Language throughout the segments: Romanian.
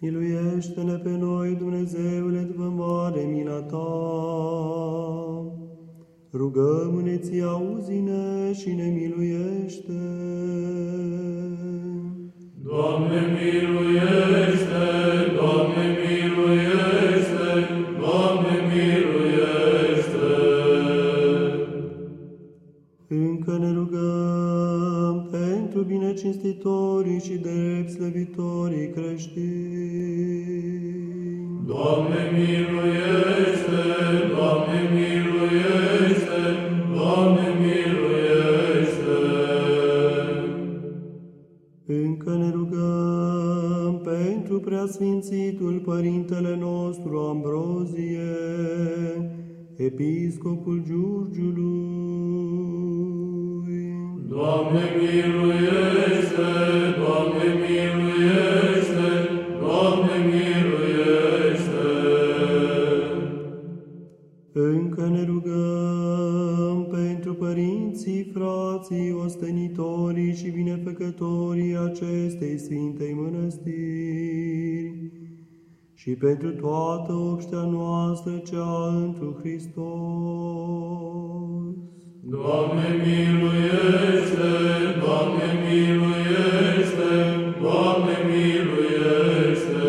Miluiește-ne pe noi, Dumnezeule, după mare mila Ta. Rugăm-ne, ți auzi-ne și ne miluiește. Doamne, miluiește! Rugăm pentru binecinstitorii și drept slăvitorii creștini. Doamne, miluiește! Doamne, miluiește! Doamne, miluiește! Încă ne rugăm pentru preasfințitul Părintele nostru Ambrozie, Episcopul Giurgiului. Doamne, miluiește! Doamne, miluiește! Doamne, miluiește! Încă ne rugăm pentru părinții, frații, ostenitorii și binefăcătorii acestei Sfintei Mănăstiri și pentru toată obștea noastră cea întru Hristos. Doamne, miluiește! Doamne, miluiește! Doamne, miluiește!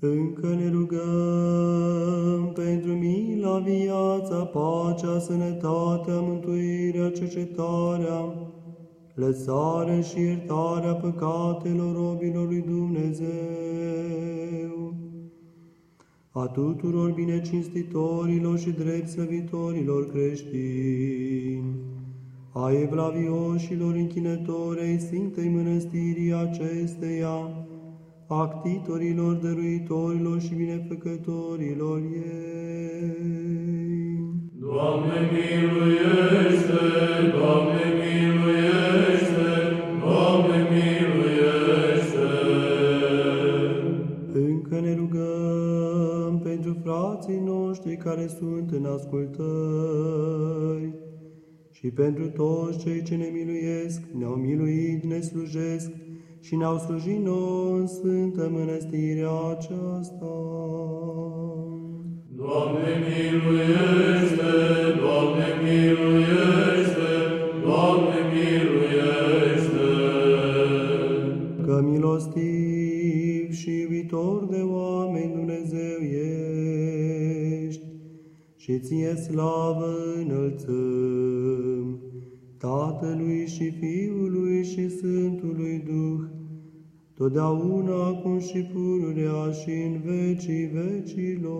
Încă ne rugăm pentru mila, viața, pacea, sănătatea, mântuirea, cercetarea, lăsarea și iertarea păcatelor robilor lui Dumnezeu, a tuturor binecinstitorilor și drept slăvitorilor creștini, a evlavioșilor închinători ai Sfintei Mănăstirii acesteia, actitorilor, dăruitorilor și binefăcătorilor ei. Rugăm pentru frații noștri care sunt în ascultări și pentru toți cei ce ne miluiesc, ne-au miluit, ne slujesc și ne-au slujit nouă în Sfântă Mănăstirea aceasta. Doamne, miluiește! Doamne, miluiește! Și ție slavă înălțăm Tatălui și Fiului și Sfântului Duh, totdeauna acum și pururea și în vecii vecilor.